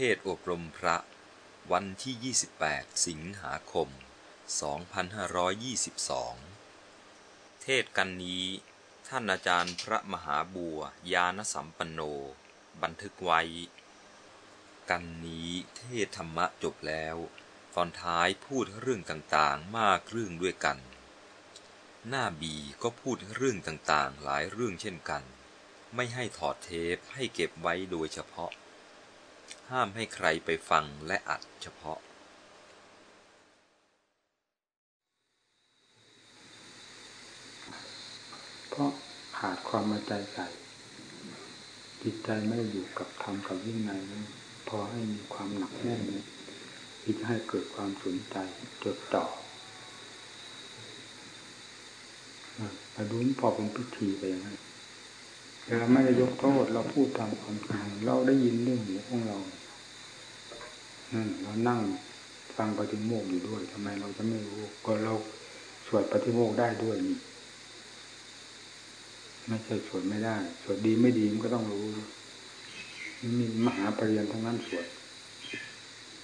เทศอบรมพระ วันที่ 28 สิงหาคม 2522 เทศกันนี้ ท่านอาจารย์พระมหาบัวยานสัมปันโน บันทึกไว้ กันนี้เทศธรรมะจบแล้ว ตอนท้ายพูดเรื่องต่างๆ มากเรื่องด้วยกัน หน้าบีก็พูดเรื่องต่างๆ หลายเรื่องเช่นกัน ไม่ให้ถอดเทปให้เก็บไว้โดยเฉพาะ ห้ามให้ใครไปฟังและอัดเฉพาะ เพราะขาดความมาใจใส่จิตใจไม่อยู่กับธรรมกับวินัยนั้นพอให้มีความหนักแน่นที่จะให้เกิดความสนใจจดจ่อมาดูพอเป็นพิธีไปอย่างนั้น เราไม่ได้ยกโทษเราพูดตามความจริงเราได้ยินเรื่องหูของเรานั่นเรานั่งฟังปฏิโมกข์อยู่ด้วยทำไมเราจะไม่รู้ ก็เราสวดปฏิโมกข์ได้ด้วยนี่ไม่ใช่สวดไม่ได้ สวดดีไม่ดีมันก็ต้องรู้มีมหาปรริญญาทั้งนั้นสวด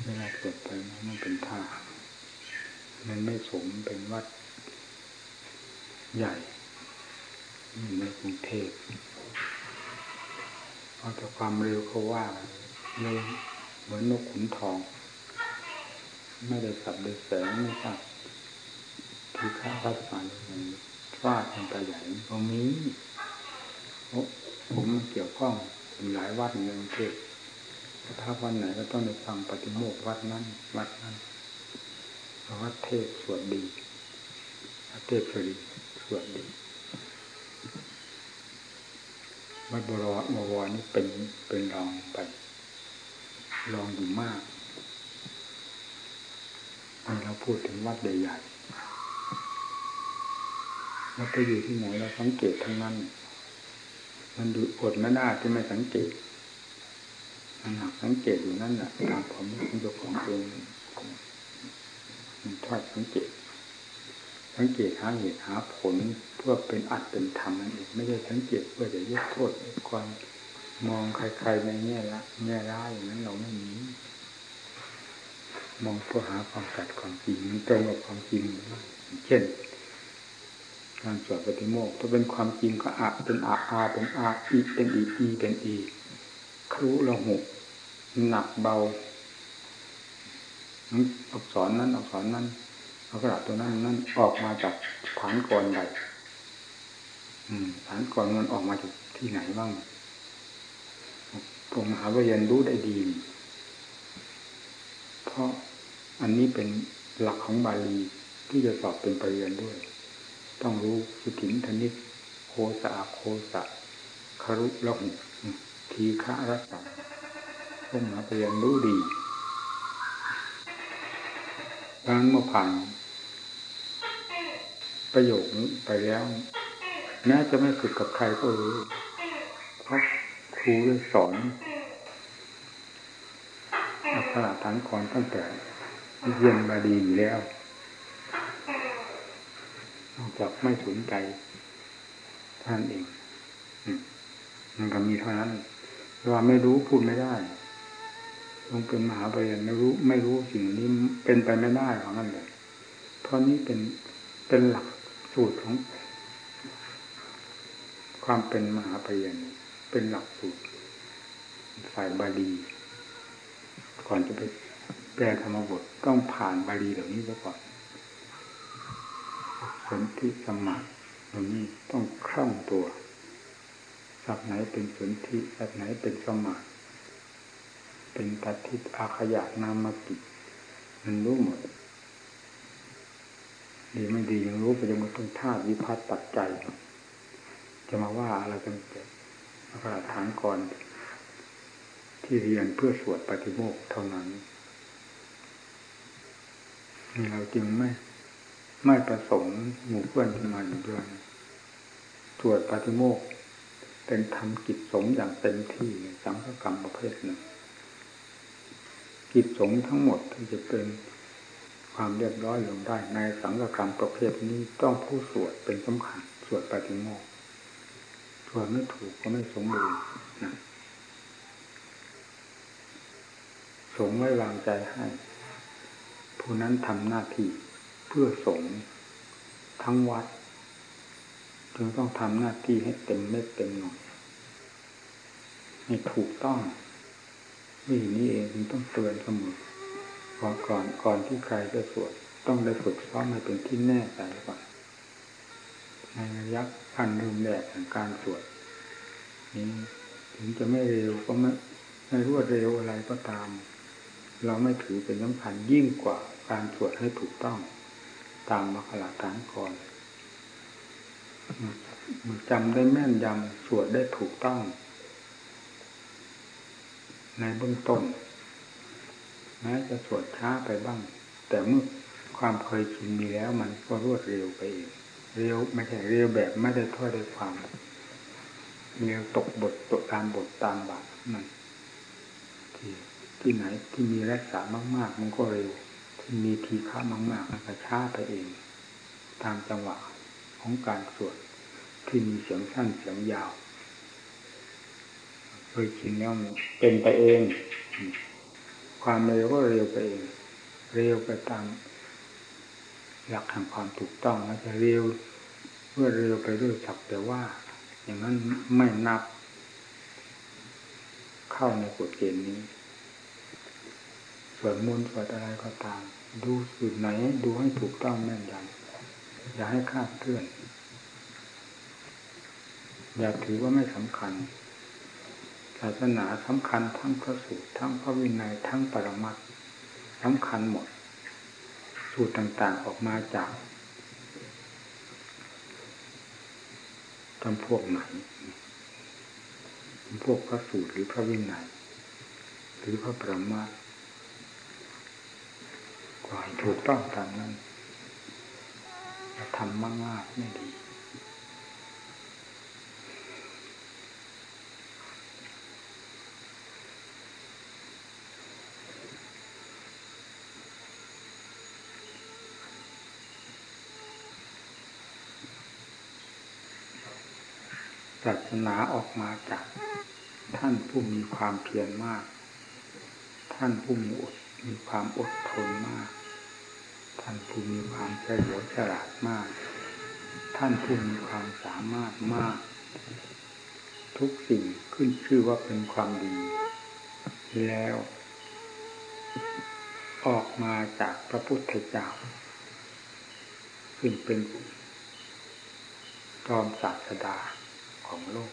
เวลาสวดไปมันเป็นท่า มันไม่สมเป็นวัดใหญ่ในกรุงเทพ เอาแต่ความเร็วเขาว่าเร็วเหมือนนกขุนทอง ไม่ได้สับได้แสงไม่ทราบที่ข้าราชการอย่างฟาดมันไปใหญ่ตรงนี้ผมมันเกี่ยวข้องหลายวัดในกรุงเทพถ้าวันไหนก็ต้องไปฟังปฏิโมกวัดนั้น วัดนั้นวัดเทศสวดดีวัดเทศสวดดีสวดดี วัดบวรบวรนี่เป็นเป็นรองไป รองอยู่มากเราพูดถึงวัดใหญ่ๆเราไปอยู่ที่ไหนเราสังเกตทั้งนั้น มันดูอดไม่ได้ที่ไม่สังเกตมันหากสังเกตอยู่นั่นแหละตามความรู้ของตัวเองมันทอดสังเกต สังเกตหาเหตุหาผลเพื่อเป็นอัดเป็นธรรมนั่นเองไม่ใช่สังเกตเพื่อจะยกโทษความมองใครๆในแง่ละแง่ร้ายอย่างนั้นเราไม่มีมองเพื่อหาความสัตย์ความจริงตรงกับความจริงเช่นการสวดปฏิโมกข์ถ้าเป็นความจริงก็อาเป็นอาอาเป็นอาอีเป็นอีอีเป็นอีครุละหุหนักเบาอักษรนั้นอักษรนั้น เอากระดาษตัวนั้นนั้นออกมาจากฐานก่อนใดฐานก่อนมันออกมาจากที่ไหนบ้างผมหาว่าเรียนรู้ได้ดี เพราะอันนี้เป็นหลักของบาลีที่จะสอบเป็นปริญญาด้วย ต้องรู้สุถินธนิกโคสะโคสะคารุละหุทีฆะรัตตาพวกมหาปริญญารู้ดีดังเมื่อผ่าน ประโยคนี้ไปแล้วแม้จะไม่ฝึกกับใครก็รู้เพราะครูได้สอนอักขระฐานก่อนตั้งแต่เรียนมาดีอยู่แล้วนอกจากไม่สนใจท่านเองมันก็มีเท่านั้นว่าไม่รู้พูดไม่ได้ลงเป็นมหาปริญญาไม่รู้ ไม่รู้สิ่งนี้เป็นไปไม่ได้ของนั่นเลยเพราะนี้เป็นเป็นหลัก สูตรของ ความเป็นมหาปริญญาเป็นหลักสูตรฝ่ายบาลีก่อนจะไปแปลธรรมบทต้องผ่านบาลีเหล่านี้ซะก่อนสนธิสมาธิเหล่านี้ต้องคล่องตัวสับไหนเป็นสนธิสับไหนเป็นสมาธิเป็นตัดทิศอาขยะนามกิมันรู้หมด ดีไม่ดียังรู้ไปยังมันต้องธาตุวิพัฒน์ตัดใจ จะมาว่าอะไรกันเกิดพระฐานก่อน ที่เรียนเพื่อสวดปฏิโมกข์เท่านั้นเราจึงไม่ไม่ประสงค์หมู่เพื่อนที่มาอยู่ด้วยสวดปฏิโมกข์เป็นทำกิจสงอย่างเต็มที่ในสังฆกรรมประเภทหนึ่ง กิจสงทั้งหมดที่จะเป็น ความเรียบร้อยลงได้ในสังฆกรรมประเภทนี้ต้องผู้สวดเป็นสำคัญสวดปฏิโมกข์สวดไม่ถูกก็ไม่สมบูรณ์นะสงไม่วางใจให้ ผู้นั้นทำหน้าที่เพื่อสงทั้งวัดจึงต้องทำหน้าที่ให้เต็มเม็ดเต็มหน่วยให้ถูกต้องวิธีนี้เองต้องเตือนเสมอ ก่อนก่อนก่อนที่ใครจะสวดต้องได้ฝึกซ้อมให้เป็นที่แน่ใจก่อนในระยะพันเริ่มแรกของการสวดนี้ถึงจะไม่เร็วก็ไม่ไม่รวดเร็วอะไรก็ตาม เราไม่ถือเป็นสำคัญยิ่งกว่าการสวดให้ถูกต้อง ตามมรรคลาฐานก่อนจำได้แม่นยำสวดได้ถูกต้อง ในเบื้องต้น แม้จะสวดช้าไปบ้าง แต่เมื่อความเคยชินมีแล้ว มันก็รวดเร็วไปเองเร็วไม่ใช่เร็วแบบไม่ได้ถ้อได้ความเร็วตกบทตกตามบทตามบาทมันที่ที่ไหนที่มีรักษามาก ๆ มันก็เร็ว ที่มีทีฆามากๆมันก็ช้าไปเอง ตามจังหวะของการสวดที่มีเสียงสั้นเสียงยาวเคยชินแล้วเป็นไปเอง ความเร็วก็เร็วไปเอง เร็วไปตามหลักแห่งความถูกต้องมันจะเร็วเมื่อเร็วไปด้วยสักแต่ว่า อย่างนั้นไม่นับ เข้าในกฎเกณฑ์นี้ ส่วนมูลส่วนอะไรก็ตาม ดูสุดไหนดูให้ถูกต้องแม่นยำอย่าให้คาดเคลื่อน อย่าถือว่าไม่สำคัญ ศาสนาสำคัญทั้งพระสูตรทั้งพระวินัยทั้งปรมัตสำคัญหมด สูตรต่างๆออกมาจากจำพวกไหนพวกพระสูตรหรือพระวินัยหรือพระประมาทกว่าถูกต้องตามนั้นทำมากๆไม่ดี ศาสนาออกมาจาก ท่านผู้มีความเพียรมาก ท่านผู้มีอดมีความอดทนมาก ท่านผู้มีความเฉลียวฉลาดมาก ท่านผู้มีความสามารถมาก ทุกสิ่งขึ้นชื่อว่าเป็นความดี แล้ว ออกมาจากพระพุทธเจ้าซึ่งเป็นจอมศาสดา ของโลก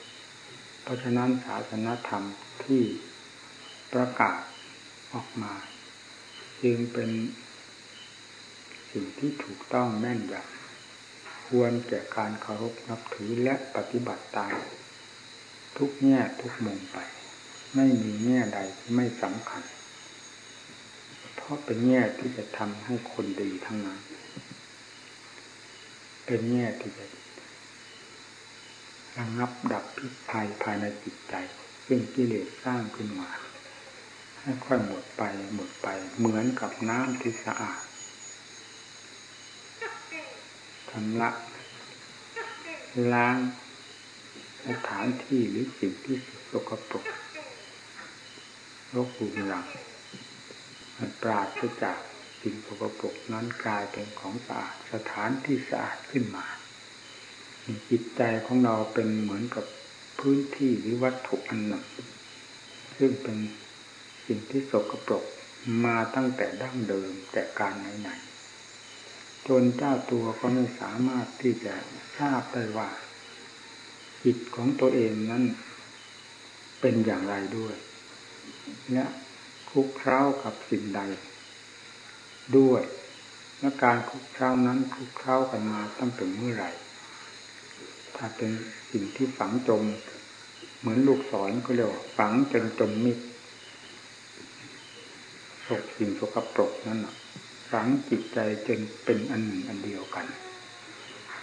เพราะฉะนั้นศาสนธรรมที่ประกาศออกมา จึงเป็นสิ่งที่ถูกต้องแม่นยำควรแก่การเคารพนับถือและปฏิบัติตามทุกแง่ทุกมุมไป ไม่มีแง่ใดไม่สำคัญ เพราะเป็นแง่ที่จะทำให้คนดีทั้งนั้น เป็นแง่ที่จะ ระงับดับพิษภัยภายในจิตใจ ซึ่งกิเลสสร้างขึ้นมา ให้ค่อยหมดไปหมดไปเหมือนกับน้ำที่สะอาดชำระล้างสถานที่หรือสิ่งที่สกปรกโรครุงรังปราศจากสิ่งสกปรกนั้นกลายเป็นของสะอาดสถานที่สะอาดขึ้นมา จิตใจของเราเป็นเหมือนกับพื้นที่หรือวัตถุอันหนึ่งซึ่งเป็นสิ่งที่สกปรกมาตั้งแต่ดั้งเดิมแต่การไหนๆจนเจ้าตัวก็ไม่สามารถที่จะทราบได้ว่าจิตของตัวเองนั้น เป็นอย่างไรด้วย และคุกเคล้ากับสิ่งใด ด้วยและการคุกเคล้านั้นคุกเคล้ากันมาตั้งแต่เมื่อไหร่ ถ้าเป็นสิ่งที่ฝังจม เหมือนลูกศรก็เรียกว่าฝังจนจมมิดศกสิ่งสกปรกนั่นฝังจิตใจจนเป็นอันหนึ่งอันเดียวกัน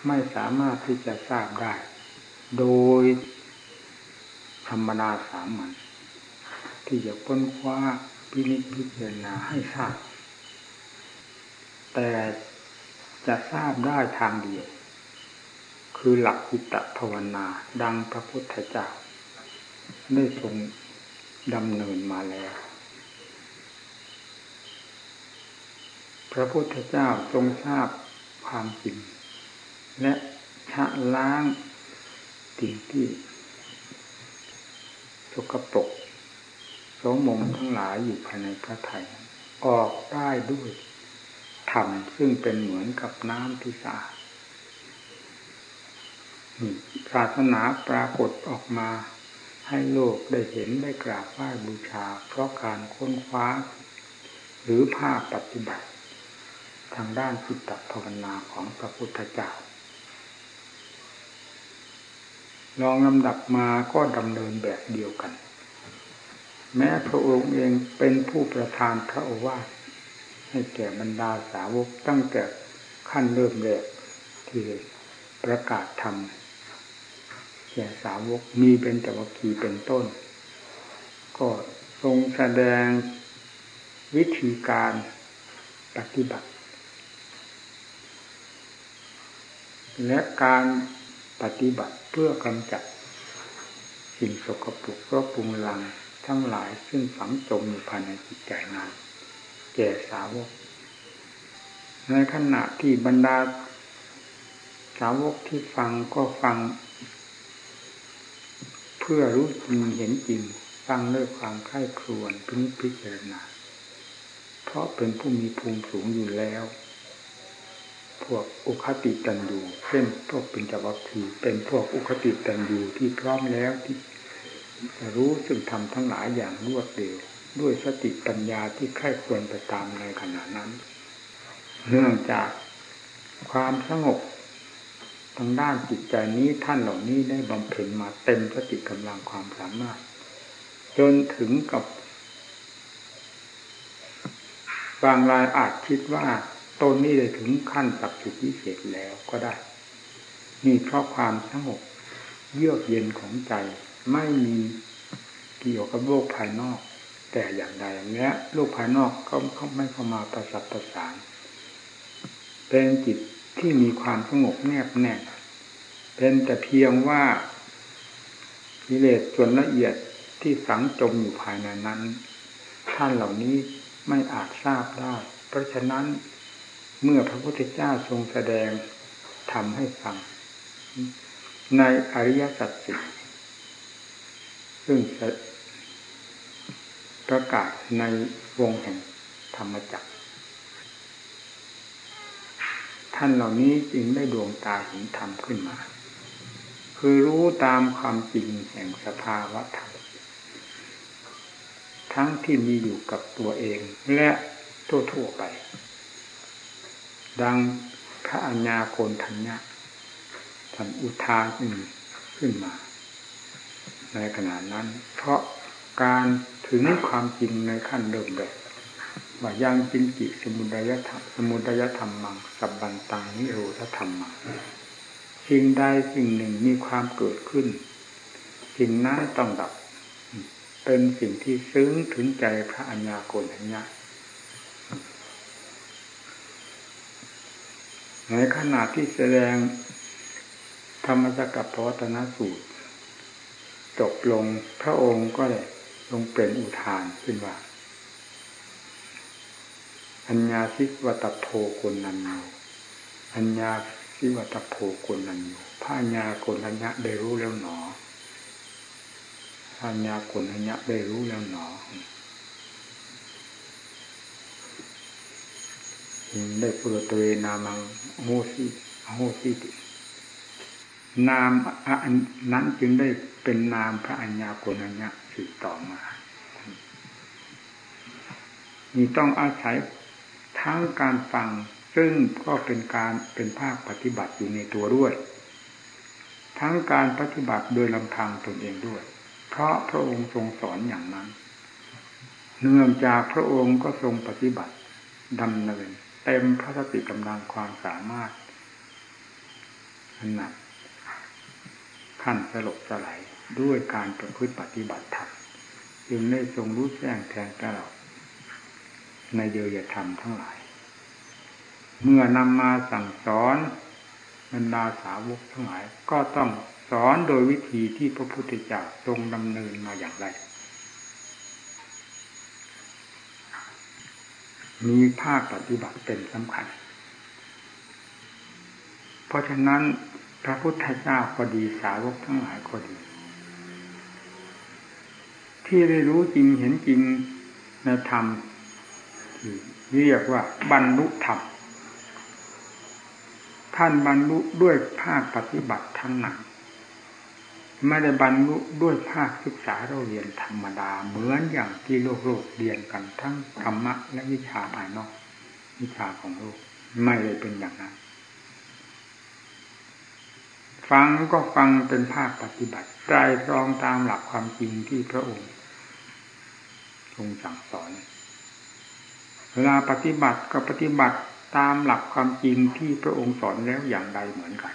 ไม่สามารถที่จะทราบได้ โดยธรรมดาสามัญที่จะค้นคว้าพินิจพิจารณาให้ทราบ แต่จะทราบได้ทางเดียว คือหลักจิตภาวนา ดังพระพุทธเจ้าได้ทรงดำเนินมาแล้ว พระพุทธเจ้าทรงทราบความจริง และชะล้างสิ่งที่สกปรกโสมมทั้งหลายอยู่ภายในพระไทย ออกได้ด้วยธรรมซึ่งเป็นเหมือนกับน้ำที่สะอาด ศาสนาปรากฏออกมา ให้โลกได้เห็นได้กราบไหว้บูชา เพราะการค้นคว้า หรือภาพปฏิบัติ ทางด้านจิตภาวนาของพระพุทธเจ้าลองลำดับมาก็ดำเนินแบบเดียวกัน แม้พระองค์เองเป็นผู้ประทานพระโอวาทให้แก่บรรดาสาวกตั้งแต่ขั้นเริ่มแรกที่ประกาศธรรม แก่สาวกมีเป็นจวัคีเป็นต้น ก็ทรงแสดงวิธีการปฏิบัติ และการปฏิบัติเพื่อกำจัดสิ่งสกปรกรบปรุงลังทั้งหลายซึ่งฝังจมอยู่ภายในจิตใจนั้นแก่สาวก ในขณะที่บรรดาสาวกที่ฟังก็ฟัง เพื่อรู้จริงเห็นจริงฟังด้วยความใคร่ครวญพิพิจารณา เพราะเป็นผู้มีภูมิสูงอยู่แล้ว พวกอุคติตันยูเช่นพวกปิญจวัคคีเป็นพวกอุคติตันยูที่พร้อมแล้วที่จะรู้ซึ่งทำทั้งหลายอย่างรวดเร็วด้วยสติปัญญาที่ใคร่ควญไปตามในขณะนั้น เนื่องจากความสงบ ทางด้านจิตใจนี้ท่านเหล่านี้ได้บำเพ็ญมาเต็มสติกำลังความสามารถ จนถึงกับบางรายอาจคิดว่าตนนี้ได้ถึงขั้นสักดิ์สิทธิ์วิเศษแล้วก็ได้นี่เพราะความสงบเยือกเย็นของใจไม่มีเกี่ยวกับโลกภายนอก แต่อย่างใดและโลกภายนอกเขาเขาไม่เข้ามาประสับประสานเป็นจิต ที่มีความสงบแนบแน่เป็นแต่เพียงว่ากิเลสส่วนละเอียดที่ฝังจมอยู่ภายในนั้น ท่านเหล่านี้ไม่อาจทราบได้ เพราะฉะนั้นเมื่อพระพุทธเจ้าทรงแสดงทำให้ฟัง ในอริยสัจสี่ซึ่งประกาศในวงแห่งธรรมจักร ท่านเหล่านี้จึงได้ดวงตาเห็นธรรมขึ้นมา คือรู้ตามความจริงแห่งสภาวะธรรมทั้งที่มีอยู่กับตัวเองและทั่วๆไป ดังพระอัญญาโกนทัญญาท่านอุทานขึ้นมา ในขณะนั้น เพราะการถึงความจริงในขั้นเริ่มแรก ว่ายังจินจิสมุดยธรรมสมุดยธรรมมังสับบันตังนิโรธธรรมมังสิ่งใดสิ่งหนึ่งมีความเกิดขึ้น สิ่งนั้นต้องดับ เป็นสิ่งที่ซึ้งถึงใจพระอัญญาโกณัญญาในขณะที่แสดงธรรมจักรพวัตนสูตรจบลงพระองค์ก็เลยลงเป็นอุทานขึ้นว่า อัญญาสิวัตโพคนนันโยอัญญาสิวัตโพคนนันโยพระอัญญาโกนัญญะได้รู้แล้วหนออัญญาโกนัญญะได้รู้แล้วหนอได้ปุรตเวนามังโมสิโมสิตินามอันนั้นจึงได้เป็นนามพระอัญญาโกนัญญะสืบต่อมามีต้องอาศัย ทั้งการฟังซึ่งก็เป็นการเป็นภาคปฏิบัติอยู่ในตัวด้วย ทั้งการปฏิบัติโดยลำพังตนเองด้วย เพราะพระองค์ทรงสอนอย่างนั้น เนื่องจากพระองค์ก็ทรงปฏิบัติดำเนินเต็มพระสติกำลังความสามารถขนาดขั้นสลบสลายด้วยการประพฤติปฏิบัติธรรมจึงได้ทรงรู้แจ้งแทงตลอด ในเดียธรรมทั้งหลาย เมื่อนำมาสั่งสอนบรรดาสาวกทั้งหลาย ก็ต้องสอนโดยวิธีที่พระพุทธเจ้าทรงดำเนินมาอย่างไร มีภาคปฏิบัติเป็นสำคัญ เพราะฉะนั้นพระพุทธเจ้าก็ดีสาวกทั้งหลายก็ดี ที่ได้รู้จริงเห็นจริงในธรรม เรียกว่า บรรลุธรรมท่านบรรลุด้วยภาคปฏิบัติทั้งนั้นไม่ได้บรรลุด้วยภาคศึกษาเราเรียนธรรมดา เหมือนอย่างที่โลกโลกเรียนกันทั้งธรรมะและวิชาภายนอก วิชาของโลกไม่ได้เป็นอย่างนั้น ฟังก็ฟังเป็นภาคปฏิบัติใจรองตามหลักความจริงที่พระองค์ทรงสั่งสอน เวลาปฏิบัติก็ปฏิบัติตามหลักความจริงที่พระองค์สอนแล้วอย่างใดเหมือนกัน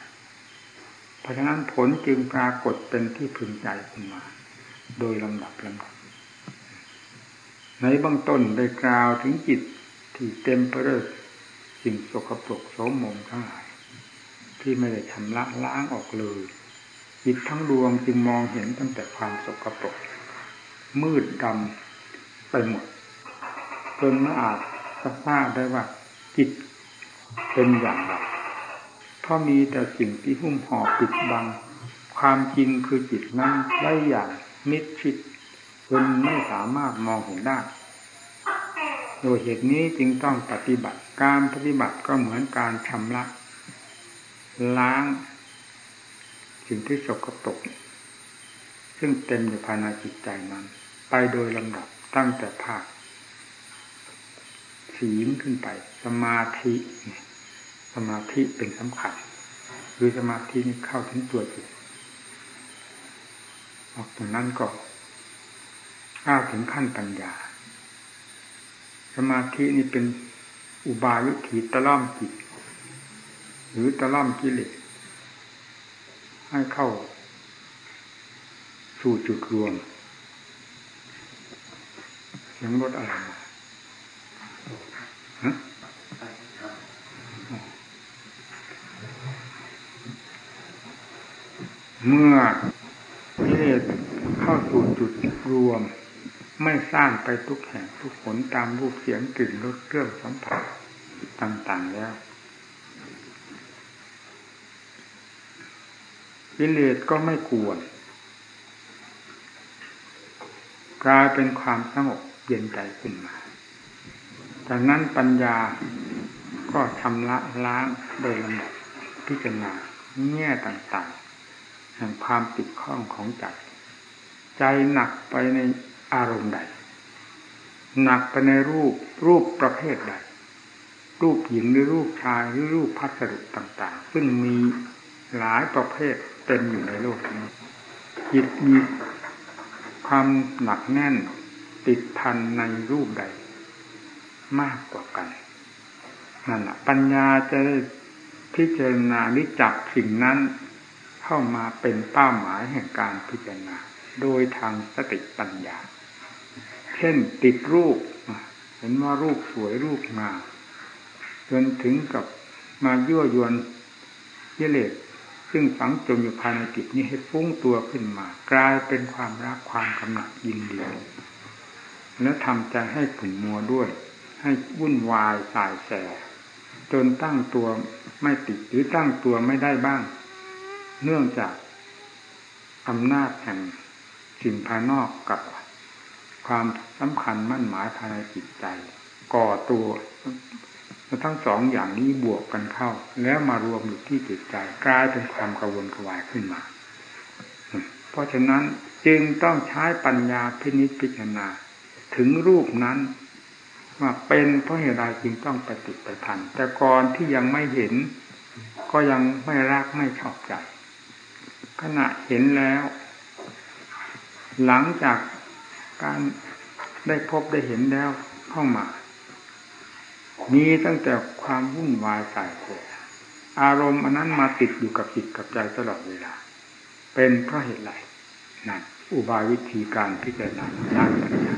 เพราะฉะนั้นผลจึงปรากฏเป็นที่พึงใจขึ้นมา โดยลำดับลำดับ ในบางต้นได้กล่าวถึงจิตที่เต็มไปด้วยสิ่งสกปรกโสมมทั้งหลาย ที่ไม่ได้ชำระล้างออกเลยจิตทั้งดวงจึงมองเห็นตั้งแต่ความสกปรกมืดดำไปหมดจนไม่อาจ ทราบได้ว่าจิตเป็นอย่างไรเพราะมีแต่สิ่งที่หุ้มห่อปิดบัง ความจริงคือจิตนั้นไร้อย่างมิดชิดจนไม่สามารถมองเห็นได้ โดยเหตุนี้จึงต้องปฏิบัติการปฏิบัติก็เหมือนการชำระล้าง สิ่งที่สกปรกซึ่งเต็มอยู่ภายในจิตใจนั้น ไปโดยลำดับตั้งแต่ภาค ศีลขึ้นไป สมาธิสมาธิเป็นสำคัญคือสมาธินี่เข้าถึงตัวจิตออกตรงนั้นก็ก้าวถึงขั้นปัญญา สมาธินี่เป็นอุบายวิถีตะล่อมจิต หรือตะล่อมกิเลสให้เข้า สู่จุดรวมเสียงรถอะไรฮะ เมื่อกิเลสเข้าสู่จุดรวม ไม่สร้างไปทุกแห่งทุกผลตามรูปเสียงกลิ่นรสเครื่องสัมผัสต่างๆแล้วกิเลสก็ไม่กวนกลายเป็นความสงบเย็นใจขึ้นมา จากนั้นปัญญาก็ชำระล้างโดยลำดับพิจารณาแง่ต่างๆ แห่งความติดข้องของใจ ใจหนักไปในอารมณ์ใด หนักไปในรูปรูปประเภทใด รูปหญิงหรือรูปชายหรือรูปพัสดุต่างๆ ซึ่งมีหลายประเภทเต็มอยู่ในโลกนี้จิตมีความหนักแน่นติดพันในรูปใด มากกว่ากันนั่นแหละปัญญาจะได้พิจารณาหรือจับสิ่งนั้นเข้ามาเป็นเป้าหมายแห่งการพิจารณา โดยทางสติปัญญา เช่นติดรูป เห็นว่ารูปสวยรูปงามจนถึงกับมายั่วยวนกิเลสซึ่งฝังจมอยู่ภายในจิตนี้ให้ฟุ้งตัวขึ้นมา กลายเป็นความรักความกำหนัดยินดีแล้วทำใจให้ขุ่นมัวด้วย ให้วุ่นวายสายแส จนตั้งตัวไม่ติดหรือตั้งตัวไม่ได้บ้าง เนื่องจากอำนาจแห่งสิ่งภายนอกกับความสำคัญมั่นหมายภายในจิตใจ ก่อตัวทั้งสองอย่างนี้บวกกันเข้า แล้วมารวมอยู่ที่จิตใจกลายเป็นความกระวนกระวายขึ้นมา เพราะฉะนั้นจึงต้องใช้ปัญญาพินิจพิจารณา ถึงรูปนั้น ว่าเป็นเพราะเหตุใดจึงต้องปฏิปทันแต่ก่อนที่ยังไม่เห็น ก็ยังไม่รักไม่ชอบใจขณะเห็นแล้ว หลังจากการได้พบได้เห็นแล้วเข้ามา มีตั้งแต่ความวุ่นวายใส่แสอารมณ์อันนั้นมาติดอยู่กับจิตกับใจตลอดเวลา เป็นเพราะเหตุไรนั่นอุบายวิธีการพิจารณาด้านปัญญา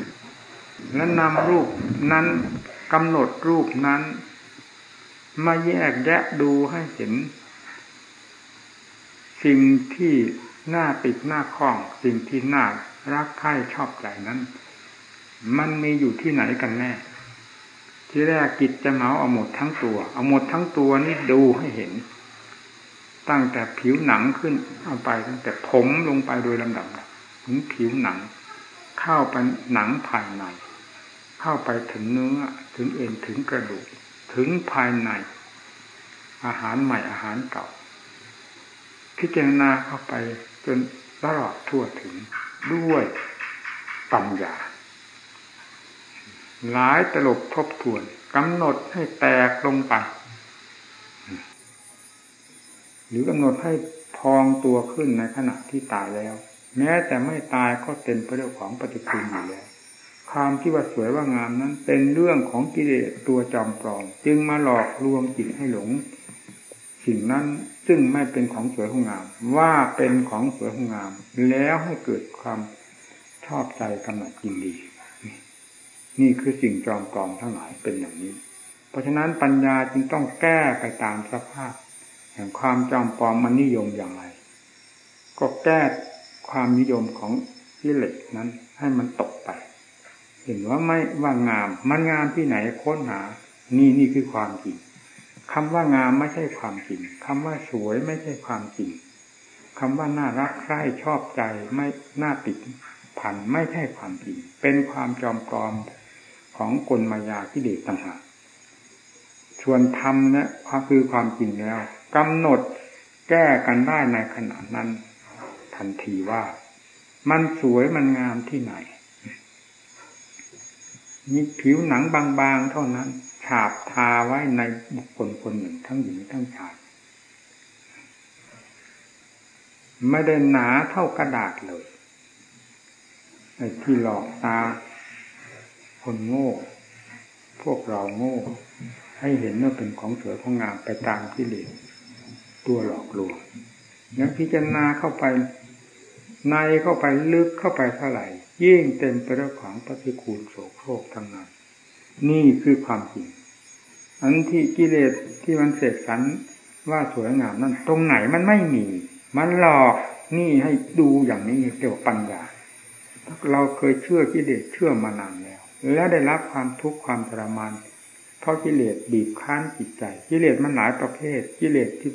และนำรูปนั้นกำหนดรูปนั้น มาแยกแยะดูให้เห็น สิ่งที่น่าติดหน้าคล้อง สิ่งที่น่ารักใคร่ชอบใจนั้น มันมีอยู่ที่ไหนกันแน่ ที่แรกกิจจะเหมาเอาหมดทั้งตัว เอาหมดทั้งตัวนี่ดูให้เห็น ตั้งแต่ผิวหนังขึ้นเอาไปตั้งแต่ผมลงไปโดยลำดับถึงผิวหนัง เข้าไปหนังภายใน เข้าไปถึงเนื้อถึงเอ็นถึงกระดูก ถึงภายใน อาหารใหม่อาหารเก่า พิจารณาเข้าไปจนตลอดทั่วถึงด้วยปัญญา หลายตลบทบทวนกำหนดให้แตกลงไป หรือกำหนดให้พองตัวขึ้นในขณะที่ตายแล้ว แม้แต่ไม่ตายก็เต็มไปด้วยของปฏิกูลอยู่แล้ว ความที่ว่าสวยว่างามนั้น เป็นเรื่องของกิเลสตัวจอมปลอม จึงมาหลอกลวงจิตให้หลง สิ่งนั้นซึ่งไม่เป็นของสวยของงาม ว่าเป็นของสวยของงาม แล้วให้เกิดความชอบใจกำหนัดยินดี นี่คือสิ่งจอมปลอมทั้งหลายเป็นอย่างนี้ เพราะฉะนั้นปัญญาจึงต้องแก้ไปตามสภาพ แห่งความจอมปลอมมันนิยมอย่างไร ก็แก้ความนิยมของกิเลสนั้นให้มันตกไป เห็นว่าไม่ว่างาม มันงามที่ไหนค้นหา นี่นี่คือความจริงคำว่างามไม่ใช่ความจริงคำว่าสวยไม่ใช่ความจริงคำว่าน่ารักใคร่ชอบใจไม่น่าติดพันไม่ใช่ความจริงเป็นความจอมปลอมของกลมายาี่เดชต่างหากชวนทำนะคือความจริงแล้วกำหนดแก้กันได้ในขณะนั้น ทันทีว่า มันสวยมันงามที่ไหน มีผิวหนังบางๆเท่านั้น ฉาบทาไว้ในบุคคลคนหนึ่งทั้งหญิงทั้งชายไม่ได้หนาเท่ากระดาษเลยไอ้ที่หลอกตา คนโง่ พวกเราโง่ ให้เห็นว่าเป็นของสวยของงามไปตามที่เลสตัวหลอกลวงนักพิจารณาเข้าไป ในเข้าไปลึกเข้าไปเท่าไหร่ ยิ่งเต็มไปด้วยของปฏิคูลโสโครกทั้งนั้น นี่คือความจริง อันที่กิเลสที่มันเสกสรรว่าสวยงามนั่นตรงไหนมันไม่มี มันหลอกนี่ให้ดูอย่างนี้เกี่ยวกับปัญญา เราเคยเชื่อกิเลสเชื่อมานานแล้ว และได้รับความทุกข์ความทรมานเพราะกิเลสบีบคั้นจิตใจ กิเลสมันหลายประเภท กิเลสที่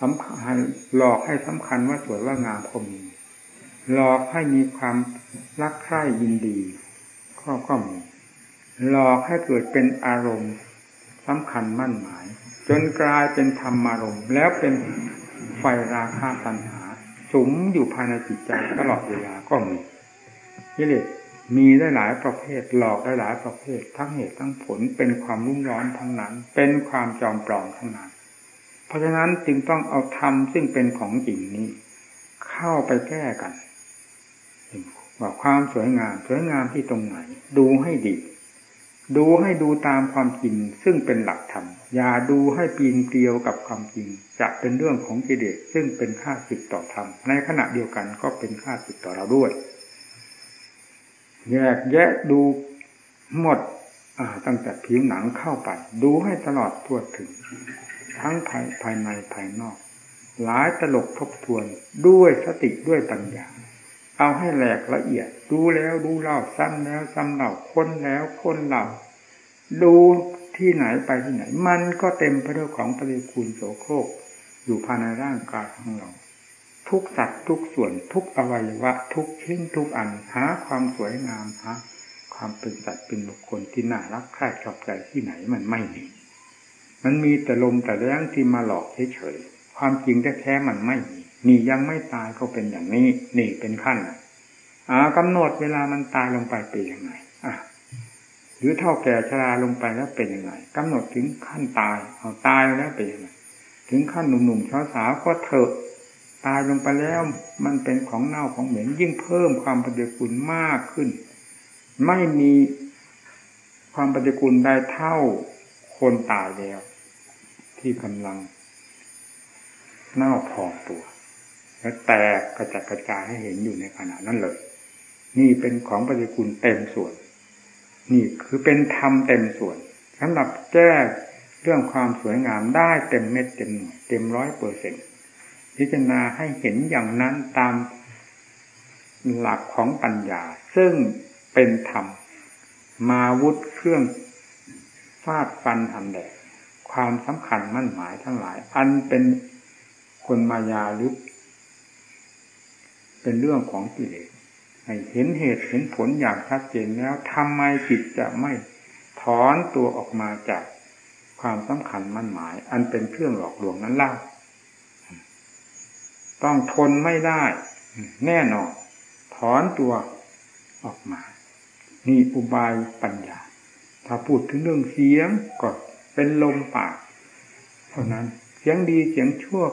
สำคัญหลอกให้สำคัญว่าสวยว่างามคมี หลอกให้มีความรักใคร่ยินดีก็ก็มีหลอกให้เกิดเป็นอารมณ์สำคัญมั่นหมาย จนกลายเป็นธรรมารมณ์ แล้วเป็นไฟราคาตัณหาสุมอยู่ภายในจิตใจตลอดเวลาก็มีกิเลสมีได้หลายประเภท หลอกได้หลายประเภท ทั้งเหตุทั้งผลเป็นความรุ่มร้อนทั้งนั้น เป็นความจอมปลอมทั้งนั้น เพราะฉะนั้นจึงต้องเอาธรรมซึ่งเป็นของจริงนี้ เข้าไปแก้กัน ว่าความสวยงามสวยงามที่ตรงไหน ดูให้ดี ดูให้ดูตามความจริง ซึ่งเป็นหลักธรรมอย่าดูให้ปีนเกลียวกับความจริง จะเป็นเรื่องของกิเลสซึ่งเป็นค่าสิทต่อธรรมในขณะเดียวกันก็เป็นค่าสิทต่อเราด้วย แยกแยะดูหมดตั้งแต่ผิวหนังเข้าไป ดูให้ตลอดทั่วถึง ทั้งภายภายในภายนอก หลายตลกทบทวนด้วยสติด้วยปัญญา เอาให้แหลกละเอียดดูแล้วดูเล่าซ้ำแล้วซ้ำเล่าค้นแล้วค้นเล่าดูที่ไหนไปที่ไหน มันก็เต็มไปด้วยของปฏิคูลโสโครก อยู่ภายในร่างกายของเรา ทุกสัตว์ทุกส่วนทุกอวัยวะ ทุกชิ้นทุกอันหาความสวยงามหาความเป็นสัตว์เป็นบุคคลที่น่ารักใคร่ชอบใจที่ไหนมันไม่มีมันมีแต่ลมแต่แรงที่มาหลอกเฉยๆความจริงแท้ๆมันไม่มี นี่ยังไม่ตายก็เป็นอย่างนี้ นี่เป็นขั้นอ่ากำหนดเวลามันตายลงไปเป็นยังไงอะหรือเท่าแก่ชราลงไปแล้วเป็นยังไงกำหนดถึงขั้นตายเอาตายแล้วเป็นยังไงถึงขั้นหนุ่มๆสาวๆก็เถอะตายลงไปแล้วมันเป็นของเน่าของเหม็นยิ่งเพิ่มความปฏิกูลมากขึ้น ไม่มีความปฏิกูลได้เท่าคนตายแล้ว ที่กำลังเน่าพองตัว และแตกกระจัดกระจายให้เห็นอยู่ในขณะนั้นเลย นี่เป็นของปฏิกูลเต็มส่วน นี่คือเป็นธรรมเต็มส่วนสำหรับแก้เรื่องความสวยงามได้เต็มเม็ดเต็มหน่วยเต็มร้อยเปอร์เซ็นต์พิจารณาให้เห็นอย่างนั้นตามหลักของปัญญา ซึ่งเป็นธรรม มาวุธเครื่องฟาดฟันทำแดดความสำคัญมั่นหมายทั้งหลาย อันเป็นคนมายาหรือ เป็นเรื่องของกิเลสให้เห็นเหตุเห็นผลอย่างชัดเจนแล้วทำไมจิตจะไม่ถอนตัวออกมาจากความสำคัญมั่นหมาย อันเป็นเครื่องหลอกลวงนั้นเล่าต้องทนไม่ได้ แน่นอนถอนตัวออกมา นี่อุบายปัญญา ถ้าพูดถึงเรื่องเสียงก็เป็นลมปาก เท่านั้นเสียงดีเสียงชั่ว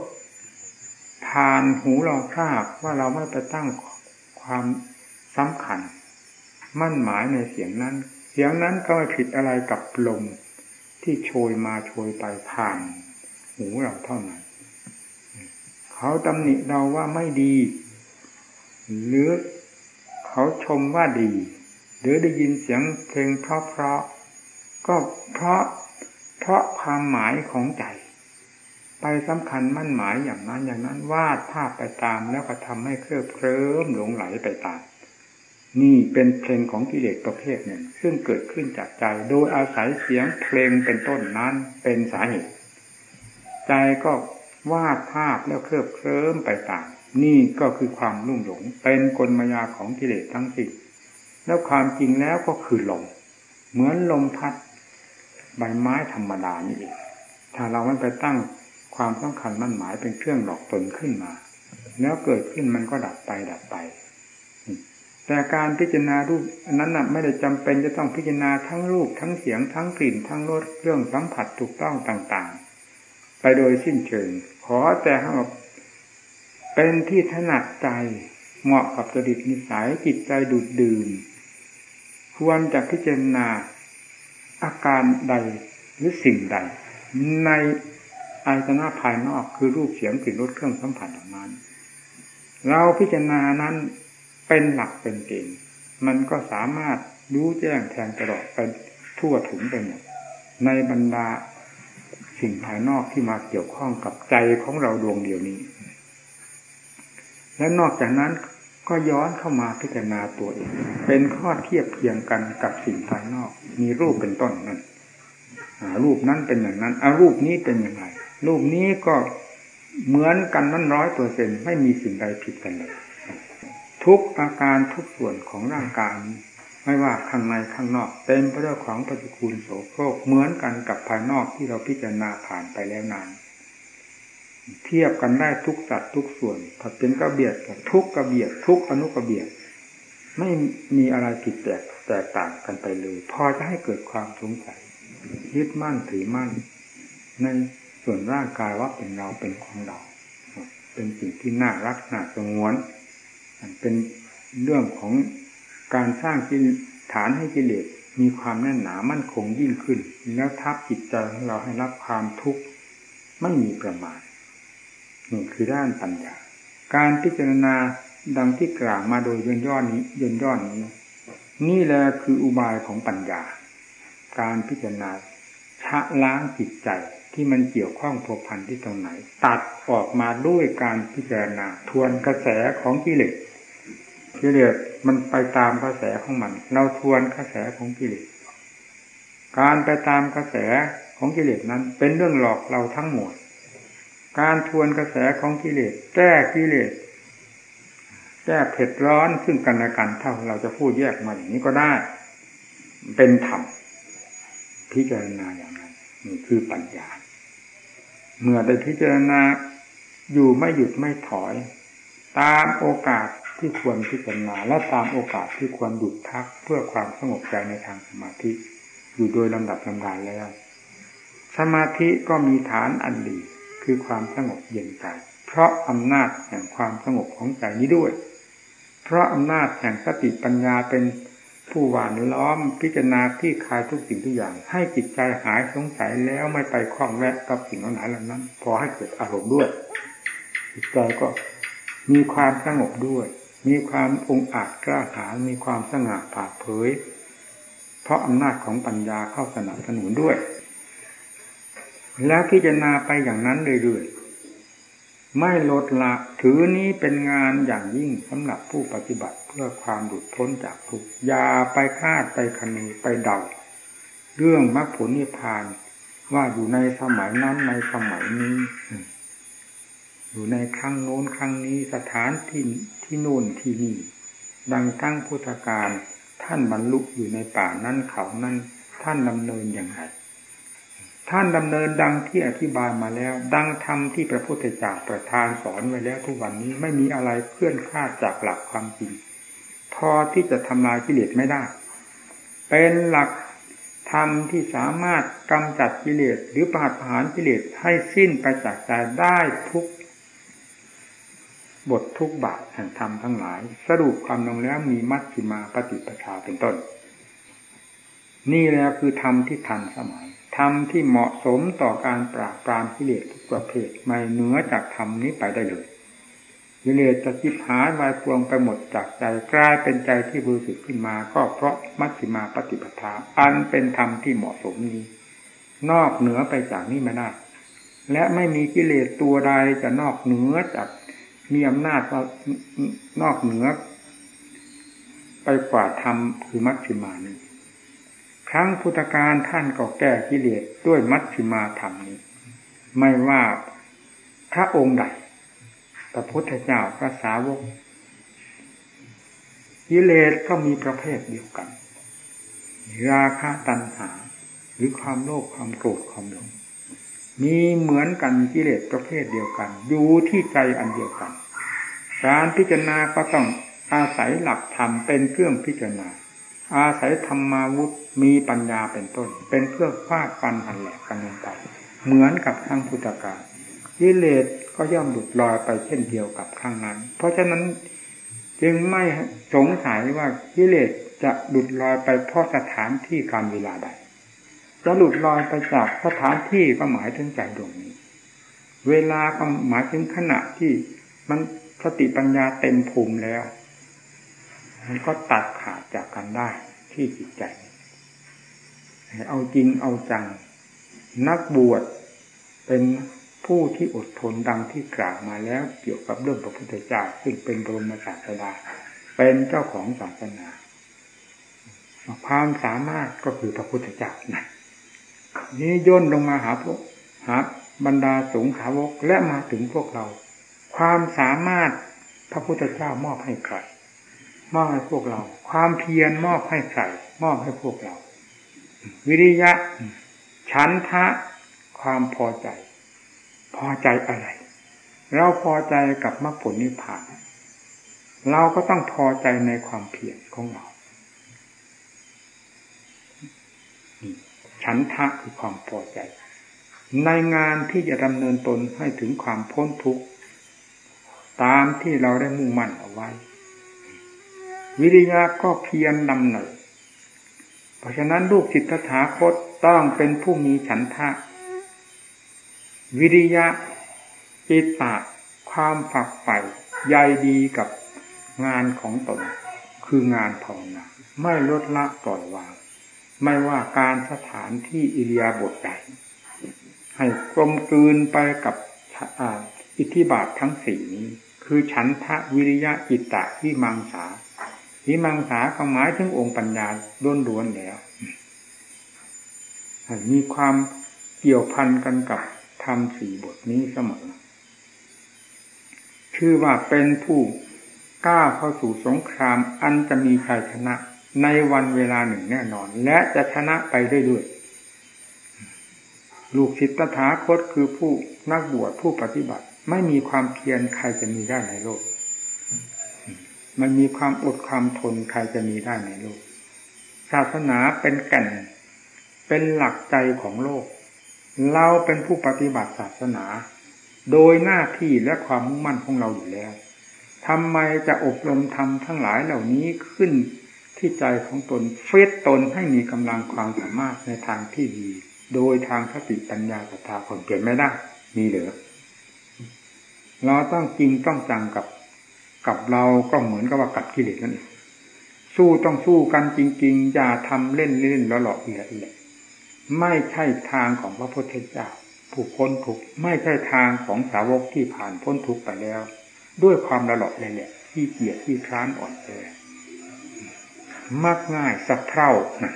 ผ่านหูเราทราบว่าเราไม่ไปตั้งความสำคัญ มั่นหมายในเสียงนั้น เสียงนั้นก็ไม่ผิดอะไรกับลมที่โชยมาโชยไปผ่าน หูเราเท่านั้น เขาตำหนิเราว่าไม่ดี หรือเขาชมว่าดี หรือได้ยินเสียงเพลงเพราะเพราะก็เพราะเพราะความหมายของใจ ไปสำคัญมั่นหมายอย่างนั้นอย่างนั้นวาดภาพไปตามแล้วก็ทำให้เคลิบเคลิ้มหลงไหลไปตาม นี่เป็นเพลงของกิเลสประเภทหนึ่ง ซึ่งเกิดขึ้นจากใจโดยอาศัยเสียงเพลงเป็นต้นนั้นเป็นสาเหตุใจก็วาดภาพแล้วเคลิบเคลิ้มไปตาม นี่ก็คือความลุ่มหลงเป็นกลมายาของกิเลสทั้งสิ้นแล้วความจริงแล้วก็คือลมเหมือนลมพัดใบไม้ธรรมดานี่เองถ้าเราไม่ไปตั้ง ความสำคัญมั่นหมายเป็นเครื่องหลอกตนขึ้นมา แล้วเกิดขึ้นมันก็ดับไปดับไป แต่การพิจารณารูปนั้นน่ะไม่ได้จำเป็นจะต้องพิจารณาทั้งรูปทั้งเสียงทั้งกลิ่น ทั้งรสเรื่องสัมผัสถูกต้องต่างๆ ไปโดยสิ้นเชิง ขอแต่ให้เป็นที่ถนัดใจเหมาะกับจริตนิสัยจิตใจดูดดื่มควรจะพิจารณาอาการใดหรือสิ่งใด ใน อายตนะภายนอกคือรูปเสียงกลิ่นรสเครื่องสัมผัสออกมาเราพิจารณานั้นเป็นหลักเป็นเกณฑ์มันก็สามารถรู้แจ้งแทงตลอดไปทั่วถึงไปหมดในบรรดาสิ่งภายนอกที่มาเกี่ยวข้องกับใจของเราดวงเดียวนี้ และนอกจากนั้นก็ย้อนเข้ามาพิจารณาตัวเอง เป็นข้อเทียบเทียงกันกับสิ่งภายนอก มีรูปเป็นต้นนั้นรูปนั้นเป็นอย่างนั้นอารูปนี้เป็นอย่างไร รูปนี้ก็เหมือนกันนั้นร้อยเปอร์เซ็นไม่มีสิ่งใดผิดกันเลย ทุกอาการทุกส่วนของร่างกายไม่ว่าข้างในข้างนอก เต็มไปด้วยของปฏิกูลโสโครกเหมือนกันกับภายนอกที่เราพิจารณาผ่านไปแล้วนาน เทียบกันได้ทุกสัตว์ทุกส่วนถ้าเป็นกระเบียดกับทุกกระเบียด ทุกอนุกระเบียด ไม่มีอะไรผิดแตกแตกต่างกันไปเลย พอจะให้เกิดความสงสัยยึดมั่นถือมั่น ใน ส่วนร่างกายว่าเป็นเราเป็นของเรา เป็นสิ่งที่น่ารักน่าสงวนเป็นเรื่องของการสร้างฐานให้กิเลสมีความแน่นหนามั่นคงยิ่งขึ้น แล้วทับจิตใจของเราให้รับความทุกข์ไม่มีประมาณนี่คือด้านปัญญา การพิจารณาดังที่กล่าวมาโดยย่นย่อนนี้ย่นย่อนนี้ นี่แหละคืออุบายของปัญญา การพิจารณาชะล้างจิตใจ ที่มันเกี่ยวข้องพัวพันที่ตรงไหน ตัดออกมาด้วยการพิจารณา ทวนกระแสของกิเลสกิเลสมันไปตามกระแสของมัน เราทวนกระแสของกิเลสการไปตามกระแสของกิเลสนั้น เป็นเรื่องหลอกเราทั้งหมด การทวนกระแสของกิเลสแก้กิเลสแก้เผ็ดร้อนซึ่งกันและกันถ้าเราจะพูดแยกมาอย่างนี้ก็ได้ เป็นธรรมพิจารณาอย่างนั้นนี่คือปัญญา เมื่อได้พิจารณาอยู่ไม่หยุดไม่ถอย ตามโอกาสที่ควรพิจารณาและตามโอกาสที่ควรหยุดพักเพื่อความสงบใจในทางสมาธิ อยู่โดยลำดับลำดานแล้ว สมาธิก็มีฐานอันดีคือความสงบเย็นใจเพราะอำนาจแห่งความสงบของใจนี้ด้วย เพราะอำนาจแห่งสติปัญญาเป็น ผู้หวานล้อมพิจารณาที่คายทุกสิ่งทุกอย่าง ให้จิตใจหายสงสัยแล้วไม่ไปคล้องแวะกับสิ่งเหล่านั้น พอให้เกิดอารมณ์ด้วย จิตใจก็มีความสงบด้วย มีความองอาจกล้าหาญมีความสง่าผ่าเผย เพราะอำนาจของปัญญาเข้าสนับสนุนด้วย แล้วพิจารณาไปอย่างนั้นเรื่อยๆ ไม่ลดละถือนี้เป็นงานอย่างยิ่งสำหรับผู้ปฏิบัติเพื่อความหลุดพ้นจากทุกข์อย่าไปคาดไปคณีไปเดา เรื่องมรรคผลนิพพาน ว่าอยู่ในสมัยนั้นในสมัยนี้ อยู่ในครั้งโน้นครั้งนี้สถานที่ที่โน่นที่นี่ ดังตั้งพุทธการ ท่านบรรลุอยู่ในป่านั้นเขานั้นท่านดำเนินอย่างไร ท่านดำเนินดังที่อธิบายมาแล้ว ดังธรรมที่พระพุทธเจ้าประทานสอนไว้แล้วทุกวันนี้ไม่มีอะไรเคลื่อนคลาดจากหลักความจริง พอที่จะทำลายกิเลสไม่ได้ เป็นหลักธรรมที่สามารถกำจัดกิเลสหรือปราบหารกิเลสให้สิ้นไปจากใจได้ทุกบททุกบาทแห่งธรรมทั้งหลาย สรุปความลงแล้วมีมัชฌิมาปฏิปทาเป็นต้น นี่แหละคือธรรมที่ทันสมัย ธรรมที่เหมาะสมต่อการปราบปรามกิเลสทุกประเภทไม่เหนือจากธรรมนี้ไปได้เลยกิเลสจะคิดหายวายพวงไปหมดจากใจกลายเป็นใจที่บริสุทธิ์ขึ้นมา ก็เพราะมัชฌิมาปฏิปทาอันเป็นธรรมที่เหมาะสมนี้ นอกเหนือไปจากนี้ไม่ได้และไม่มีกิเลสตัวใดจะนอกเหนือจากมีอำนาจว่านอกเหนือ ไปกว่าธรรมคือมัชฌิมานี้ ครั้งพุทธการท่านก็แก้กิเลสด้วยมัชฌิมาธรรมนี้ ไม่ว่าพระองค์ใดพระพุทธเจ้าพระสาวกกิเลสก็มีประเภทเดียวกัน ราคะตัณหา หรือความโลภความโกรธความหลงมีเหมือนกันกิเลสประเภทเดียวกัน อยู่ที่ใจอันเดียวกัน การพิจารณาก็ต้องอาศัยหลักธรรมเป็นเครื่องพิจารณา อาศัยธรรมาวุธมีปัญญาเป็นต้น เป็นเครื่องฟาดฟันหันแหลกกันลงไป เหมือนกับทั้งพุทธการกิเลสก็ย่อมหลุดลอยไปเช่นเดียวกับข้างนั้น เพราะฉะนั้นจึงไม่สงสัยว่ากิเลสจะหลุดลอยไปเพราะสถานที่การเวลาใดจะหลุดลอยไปจากสถานที่ก็หมายถึงใจดวงนี้ เวลาก็หมายถึงขณะที่มันสติปัญญาเต็มภูมิแล้ว มันก็ตัดขาดจากกันได้ที่จิตใจ เอาจริงเอาจัง นักบวชเป็นผู้ที่อดทนดังที่กล่าวมาแล้วเกี่ยวกับเรื่องพระพุทธเจ้าซึ่งเป็นบรมศาสดา เป็นเจ้าของศาสนาความสามารถก็คือพระพุทธเจ้านะนี่ย่นลงมาหาพวกหาบรรดาสงฆ์สาวกและมาถึงพวกเรา ความสามารถพระพุทธเจ้ามอบให้ใคร มอบให้พวกเรา ความเพียรมอบให้ใครมอบให้พวกเรา วิริยะฉันทะความพอใจ พอใจอะไร เราพอใจกับมรรคผลนิพพาน เราก็ต้องพอใจในความเพียรของเราฉันทะคือความพอใจ ในงานที่จะดำเนินตนให้ถึงความพ้นทุกข์ ตามที่เราได้มุ่งมั่นเอาไว้ วิริยะก็เพียรดำเนินเพราะฉะนั้นลูกศิษย์ถาคตต้องเป็นผู้มีฉันทะ วิริยะอิตะความฝักใฝ่ใยดีกับงานของตน คืองานภาวนาไม่ลดละปล่อยวาง ไม่ว่าการสถานที่อิริยาบถใดให้กลมกลืนไปกับอิทธิบาททั้งสี่นี้ คือฉันทะวิริยะอิตะที่มังสา ที่มังสาก็หมายถึงองค์ปัญญาล้วนแล้วมีความเกี่ยวพันกันกับทำสี่บทนี้เสมอ ชื่อว่าเป็นผู้กล้าเข้าสู่สงครามอันจะมีชัยชนะในวันเวลาหนึ่งแน่นอน และจะชนะไปได้ด้วย ลูกศิษย์ตถาคตคือผู้นักบวชผู้ปฏิบัติ ไม่มีความเพียรใครจะมีได้ในโลก มันมีความอดความทนใครจะมีได้ในโลก ศาสนาเป็นแก่น เป็นหลักใจของโลก เราเป็นผู้ปฏิบัติศาสนา โดยหน้าที่และความมุ่งมั่นของเราอยู่แล้วทำไมจะอบรมทำทั้งหลายเหล่านี้ขึ้นที่ใจของตนเฟซตนให้มีกำลังความสามารถในทางที่ดี โดยทางสติปัญญาศรัทธาคนเปลี่ยนไม่ได้ มีเหรือเราต้องจริงต้องจังกับ กับเราก็เหมือนกับว่ากับกิเลสนั่นเองสู้ต้องสู้กันจริง ๆ อย่าทำเล่นเล่นแล้วหลอกเอียดเอียดไม่ใช่ทางของพระพุทธเจ้าผู้พ้นทุกข์ไม่ใช่ทางของสาวกที่ผ่านพ้นทุกข์ไปแล้ว ด้วยความระหลอกเลยเนี่ยที่เกียดที่คร้านอ่อนแอมักง่ายสักเท่านะ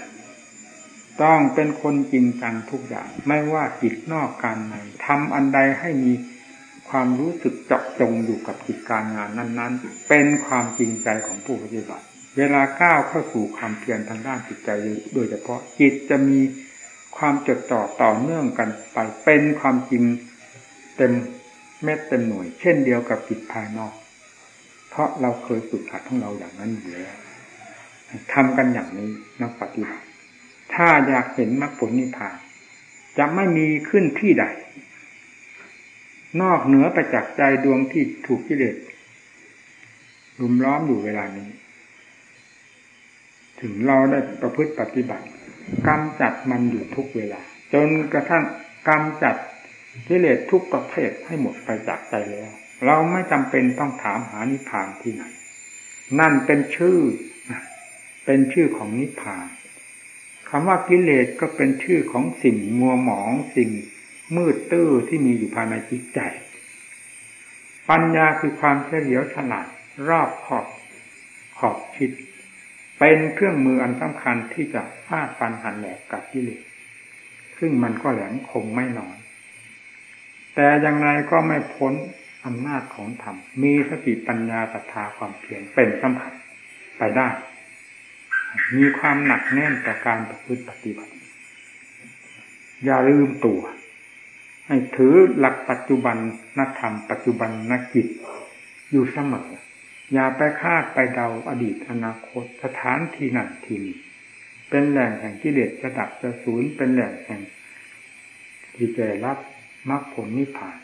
ต้องเป็นคนจริงจังทุกอย่าง ไม่ว่าจิตนอกการในทำอันใดให้มี ความรู้สึกเจาะจงอยู่กับกิจการงานนั้น ๆ เป็นความจริงใจของผู้ปฏิบัติ เวลาก้าวเข้าสู่ความเพียรทางด้านจิตใจโดยเฉพาะจิตจะมีความจดจ่อต่อเนื่องกันไป เป็นความจริงเต็มเม็ดเต็มหน่วย เช่นเดียวกับจิตภายนอก เพราะเราเคยฝึกหัดของเราอย่างนั้นอยู่แล้วทำกันอย่างนี้นักปฏิบัติ ถ้าอยากเห็นมรรคผลนิพพาน จะไม่มีขึ้นที่ใด นอกเหนือไปจากใจดวงที่ถูกกิเลสรุมล้อมอยู่เวลานี้ ถึงเราได้ประพฤติปฏิบัติกำจัดมันอยู่ทุกเวลา จนกระทั่งกำจัดกิเลสทุกประเภทให้หมดไปจากใจแล้ว เราไม่จำเป็นต้องถามหานิพพานที่ไหน นั่นเป็นชื่อ เป็นชื่อของนิพพานคำว่ากิเลสก็เป็นชื่อของสิ่งมัวหมองสิ่ง มืดตื้อที่มีอยู่ภายในจิตใจ ปัญญาคือความเฉลียวฉลาดรอบขอบขอบคิด เป็นเครื่องมืออันสำคัญที่จะฟาดฟันหันแหลกกับกิเลสซึ่งมันก็แหลมคมไม่นอยแต่อย่างไรก็ไม่พ้นอำนาจของธรรม มีสติปัญญาศรัทธาความเพียรเป็นสำคัญไปได้ มีความหนักแน่นต่อการประพฤติปฏิบัติ อย่าลืมตัว ให้ถือหลักปัจจุบันนธรรมปัจจุบันนักจิตอยู่เสมอ อย่าไปคาดไปเดาอดีตอนาคตสถานที่นั่นที่นี้เป็นแหล่งแห่งกิเลสจะดับจะสูญเป็นแหล่งแห่งที่จะรับมรรคผลนิพพาน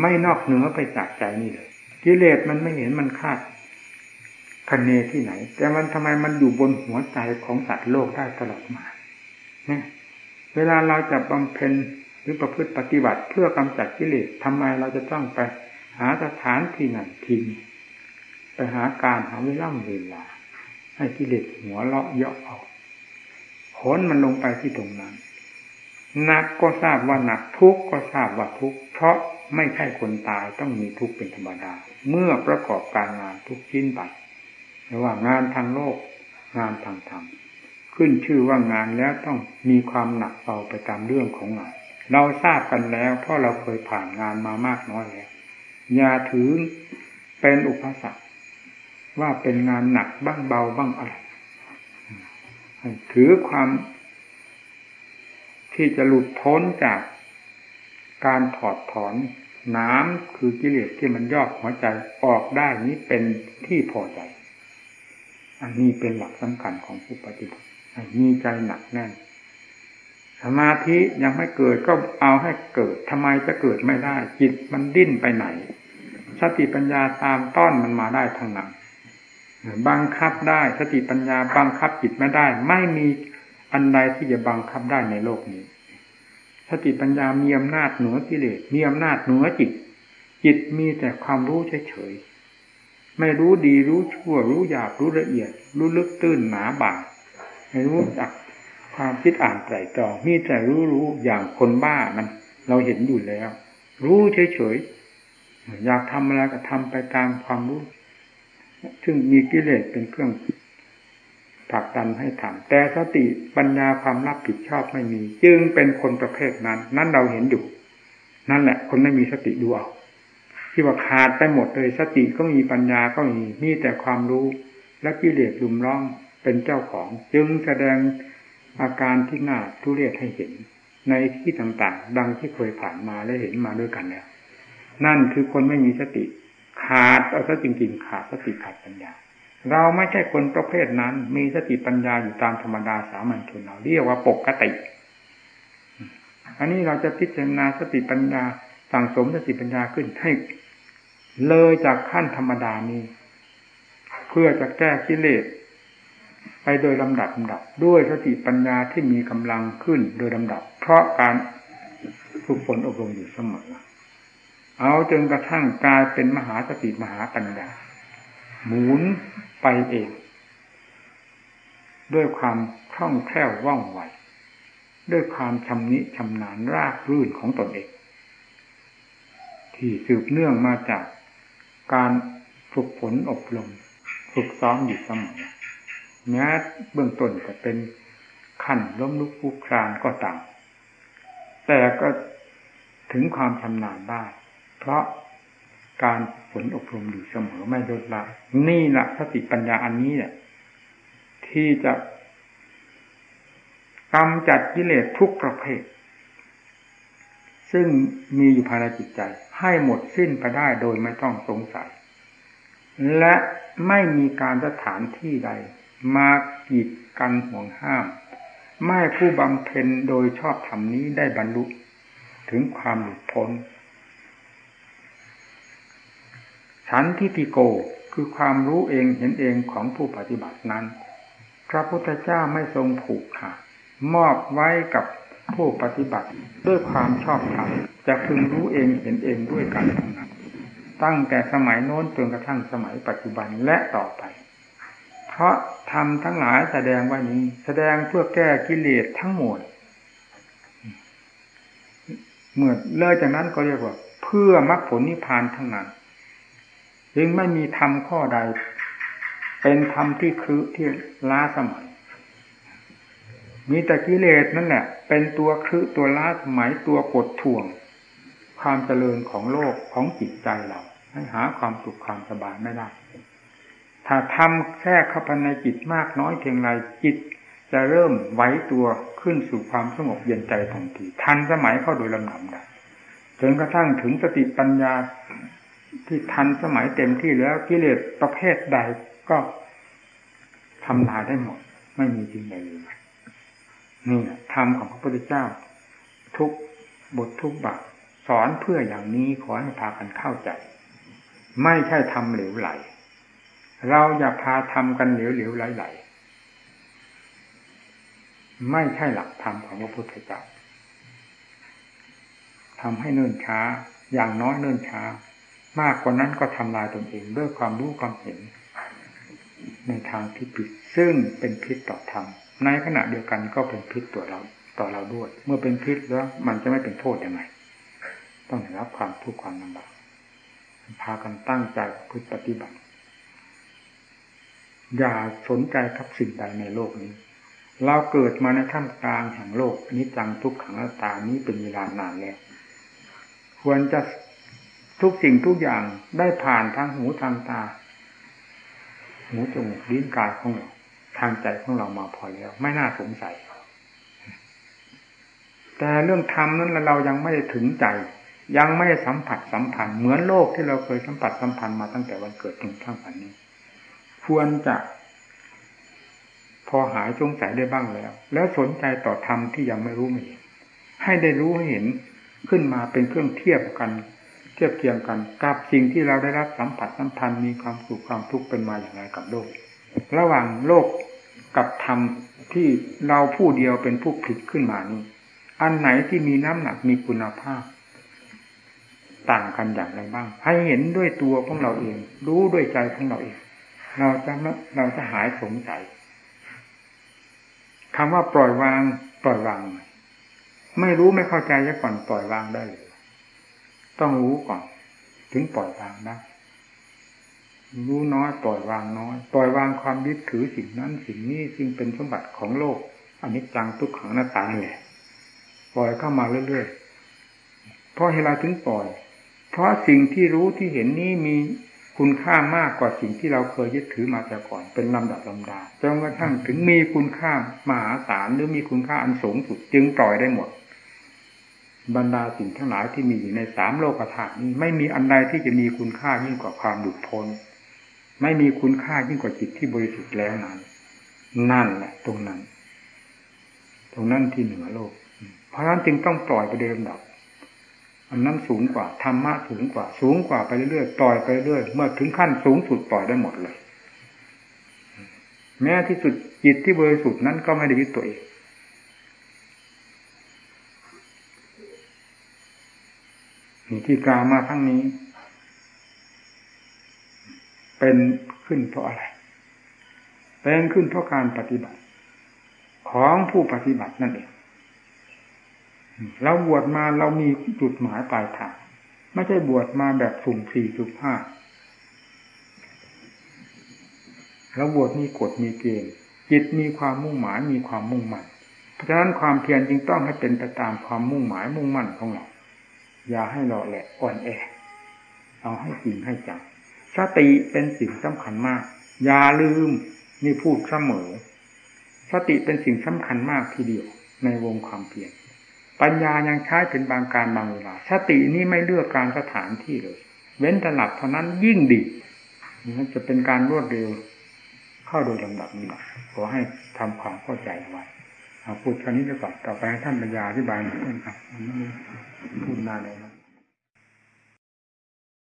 ไม่นอกเหนือไปจากใจนี่เลยกิเลสมันไม่เห็นมันคาดคะเนที่ไหน แต่มันทำไมมันอยู่บนหัวใจของสัตว์โลกได้ตลอดมาเนี่ยเวลาเราจะบำเพ็ญ รือประพฤติปฏิบัติเพื่อกำจัดกิเลสทำไมเราจะต้องไป หาสถานที่นั่นที่นี้ไปหาการหาเวล่ำเวลา ให้กิเลสหัวเลาะเยาะออกผลมันลงไปที่ตรงนั้นหนักก็ทราบว่าหนักทุกก็ทราบว่าทุกเพราะไม่ใช่คนตายต้องมีทุกเป็นธรรมดา เมื่อประกอบการงานทุกชิ้นไปไม่ว่างานทางโลก งานทางธรรมขึ้นชื่อว่างานแล้วต้องมีความหนักเบาไปตามเรื่องของงาน เราทราบกันแล้ว เพราะเราเคยผ่านงานมามากน้อยแล้วอย่าถือเป็นอุปสรรคว่าเป็นงานหนักบ้างเบาบ้างอะไรถือความที่จะหลุดพ้นจากการถอดถอนน้ำคือกิเลสที่มันยอกหัวใจออกได้นี้เป็นที่พอใจ อันนี้เป็นหลักสำคัญของผู้ปฏิบัติมีใจหนักแน่น สมาธิยังไม่เกิดก็เอาให้เกิดทำไมจะเกิดไม่ได้ จิตมันดิ้นไปไหน สติปัญญาตามต้อนมันมาได้ทางนั้นบังคับได้สติปัญญาบังคับจิตไม่ได้ ไม่มีอันใดที่จะบังคับได้ในโลกนี้ สติปัญญามีอำนาจเหนือกิเลสมีอำนาจเหนือจิต จิตมีแต่ความรู้เฉยๆไม่รู้ดีรู้ชั่ว รู้หยาบรู้ละเอียด รู้ลึกตื้นหนาบางไม่รู้จัก ความคิดอ่านไตรตรองมีแต่รู้รู้อย่างคนบ้านั้น เราเห็นอยู่แล้ว รู้เฉยๆอยากทำอะไรก็ทำไปตามความรู้ ซึ่งมีกิเลสเป็นเครื่องผลักดันให้ทำแต่สติปัญญาความรับผิดชอบไม่มี จึงเป็นคนประเภทนั้น นั่นเราเห็นอยู่ นั่นแหละ คนไม่มีสติดูเอาที่ว่าขาดไปหมดเลยสติก็มีปัญญาก็มีมีแต่ความรู้และกิเลสลุมร้องเป็นเจ้าของ จึงแสดง อาการที่น่าทุเรศให้เห็น ในที่ต่างๆ ดังที่เคยผ่านมาและเห็นมาด้วยกันแล้วนั่นคือคนไม่มีสติ ขาดเอาซะจริงๆ ขาดสติขาดปัญญา เราไม่ใช่คนประเภทนั้น มีสติปัญญาอยู่ตามธรรมดาสามัญชนเราเรียกว่าปกติอันนี้เราจะพิจารณาสติปัญญาสั่งสมสติปัญญาขึ้นให้เลยจากขั้นธรรมดานี้ เพื่อจะแก้กิเลส ไปโดยลำดับลำดับ ด้วยสติปัญญาที่มีกำลังขึ้นโดยลำดับ เพราะการฝึกฝนอบรมอยู่เสมอ เอาจนกระทั่งกลายเป็นมหาสติมหาปัญญา หมุนไปเอง ด้วยความคล่องแคล่วว่องไวด้วยความชำนิชำนาญรากรื่นของตนเอง ที่สืบเนื่องมาจากการฝึกฝนอบรม ฝึกซ้อมอยู่เสมอ แม้เบื้องต้นจะเป็นขั้นล้มลุกคลุกคลานก็ตามแต่ก็ถึงความชำนาญได้ เพราะการฝนอบรมอยู่เสมอไม่ลดละนี่แหละสติปัญญาอันนี้เนี่ยที่จะกำจัดกิเลสทุกประเภท ซึ่งมีอยู่ภายในจิตใจ ให้หมดสิ้นไปได้โดยไม่ต้องสงสัย และไม่มีการสถานที่ใด มากีดกันห่วงห้าม ไม่ผู้บำเพ็ญโดยชอบธรรมนี้ได้บรรลุถึงความหลุดพ้นฉันทิติโกคือความรู้เองเห็นเองของผู้ปฏิบัตินั้น พระพุทธเจ้าไม่ทรงผูกขาดมอบไว้กับผู้ปฏิบัติด้วยความชอบธรรมจะพึงรู้เองเห็นเองด้วยกันทั้งนั้นตั้งแต่สมัยโน้นจนกระทั่งสมัยปัจจุบันและต่อไป เพราะทำทั้งหลายแสดงว่านี้ แสดงเพื่อแก้กิเลสทั้งหมดเมื่อเลิกจากนั้นก็เรียกว่า เพื่อมรรคผลนิพพานทั้งนั้นจึงไม่มีธรรมข้อใด เป็นธรรมที่คือที่ล้าสมัย มีแต่กิเลสนั่นแหละเป็นตัวคือตัวล้าสมัยตัวกดท่วง ความเจริญของโลกของจิตใจเรา ให้หาความสุขความสบายไม่ได้ ถ้าทำแค่เข้าไปในจิตมากน้อยเพียงไรจิต จะเริ่มไหวตัวขึ้นสู่ความสงบเย็นใจทันทีทันสมัยเข้าโดยลำดับได้จนกระทั่งถึงสติปัญญาที่ทันสมัยเต็มที่แล้วกิเลสประเภทใดก็ทำลายได้หมด ไม่มีจริงใดเลยนี่ธรรมของพระพุทธเจ้า ทุกบททุกบาทสอนเพื่ออย่างนี้ขอให้พากันเข้าใจ ไม่ใช่ทำเหลวไหล เราอย่าพาทำกันเหลวเหลวไหลไหลไม่ใช่หลักธรรมของพระพุทธเจ้าทำให้เนิ่นช้า อย่างน้อยเนิ่นช้า มากกว่านั้นก็ทำลายตนเองด้วยความรู้ความเห็น ในทางที่ผิดซึ่งเป็นพิษต่อธรรมในขณะเดียวกันก็เป็นพิษตัวเราต่อเราด้วย เมื่อเป็นพิษแล้วมันจะไม่เป็นโทษยังไงต้องรับความทุกข์ความลำบากพากันตั้งใจพุทธปฏิบัติ อย่าสนใจกับสิ่งใดในโลกนี้ เราเกิดมาในท่ามกลางแห่งโลกนิจังทุกขังตานี้เป็นเวลานานแล้วควรจะทุกสิ่งทุกอย่างได้ผ่านทางหูทางตา หูจมูกลิ้นกายของเราทางใจของเรามาพอแล้ว ไม่น่าสงสัย แต่เรื่องธรรมนั้นเรายังไม่ได้ถึงใจ ยังไม่ได้สัมผัสสัมพันธ์เหมือนโลกที่เราเคยสัมผัสสัมพันธ์มาตั้งแต่วันเกิดถึงทั้งวันนี้ ควรจะ พอหายสงสัยได้บ้างแล้ว แล้วสนใจต่อธรรมที่ยังไม่รู้ไม่เห็นให้ได้รู้ให้เห็นขึ้นมาเป็นเครื่องเทียบกัน เทียบเทียงกันกับสิ่งที่เราได้รับสัมผัสสัมพันธ์มีความสุขความทุกข์เป็นมาอย่างไรกับโลก ระหว่างโลกกับธรรมที่เราผู้เดียวเป็นผู้ผลิตขึ้นมานี้ อันไหนที่มีน้ำหนักมีคุณภาพ ต่างกันอย่างไรบ้าง ให้เห็นด้วยตัวของเราเอง รู้ด้วยใจของเราเอง เราจะเราจะหายสงสัยคำว่าปล่อยวาง ปล่อยวาง ไม่รู้ไม่เข้าใจจะก่อนปล่อยวางได้เลยต้องรู้ก่อน ถึงปล่อยวางนะรู้น้อยปล่อยวางน้อย ปล่อยวางความยึดถือสิ่งนั้นสิ่งนี้ซึ่งเป็นสมบัติของโลก อันนี้จังทุกขังหน้าตาแหละปล่อยเข้ามาเรื่อยๆเพราะเหตุไรถึงปล่อย เพราะสิ่งที่รู้ที่เห็นนี้มี คุณค่ามากกว่าสิ่งที่เราเคยยึดถือมาแต่ก่อน เป็นลำดับลำดาจนกระทั่งถึงมีคุณค่ามหาศาลหรือมีคุณค่าอันสูงสุดจึงปล่อยได้หมด บรรดาสิ่งทั้งหลายที่มีอยู่ในสามโลกธาตุนี้ไม่มีอันใดที่จะมีคุณค่ายิ่งกว่าความหลุดพ้น ไม่มีคุณค่ายิ่งกว่าจิตที่บริสุทธิ์แล้วนั้นนั่นแหละตรงนั้น ตรงนั้นที่เหนือโลก เพราะฉะนั้นจึงต้องปล่อยไปเดิมดับ อันนั้นสูงกว่าธรรมะสูงกว่า สูงกว่าไปเรื่อยๆปล่อยไปเรื่อยเมื่อถึงขั้นสูงสุดปล่อยได้หมดเลย แม้ที่สุดจิตที่บริสุทธิ์นั้นก็ไม่ได้ยึดตัวเองนี่ที่กล่าวมาทั้งนี้ เป็นขึ้นเพราะอะไร เป็นขึ้นเพราะการปฏิบัติ ของผู้ปฏิบัตินั่นเอง เราบวชมาเรามีจุดหมายปลายทางไม่ใช่บวชมาแบบสุ่มสี่สุ่มห้าเราบวชมีกฎมีเกณฑ์จิตมีความมุ่งหมายมีความมุ่งมั่นเพราะฉะนั้นความเพียรจึงต้องให้เป็นไปตามความมุ่งหมายมุ่งมั่นของเราอย่าให้หล่อแหละอ่อนแอ เอาให้จริงให้จังสติเป็นสิ่งสำคัญมาก อย่าลืมนี่พูดเสมอ สติเป็นสิ่งสำคัญมากทีเดียวในวงความเพียร ปัญญายังใช้เป็นบางการบางเวลาสตินี้ไม่เลือกการสถานที่เลย เว้นตลับเท่านั้นยิ่งดีจะเป็นการรวดเร็ว เข้าโดยลำดับนี้ขอให้ทำความเข้าใจไว้พูดคราวนี้ไปก่อนต่อไปท่านปัญญาอธิบายหน่อยครับพูดนานเลย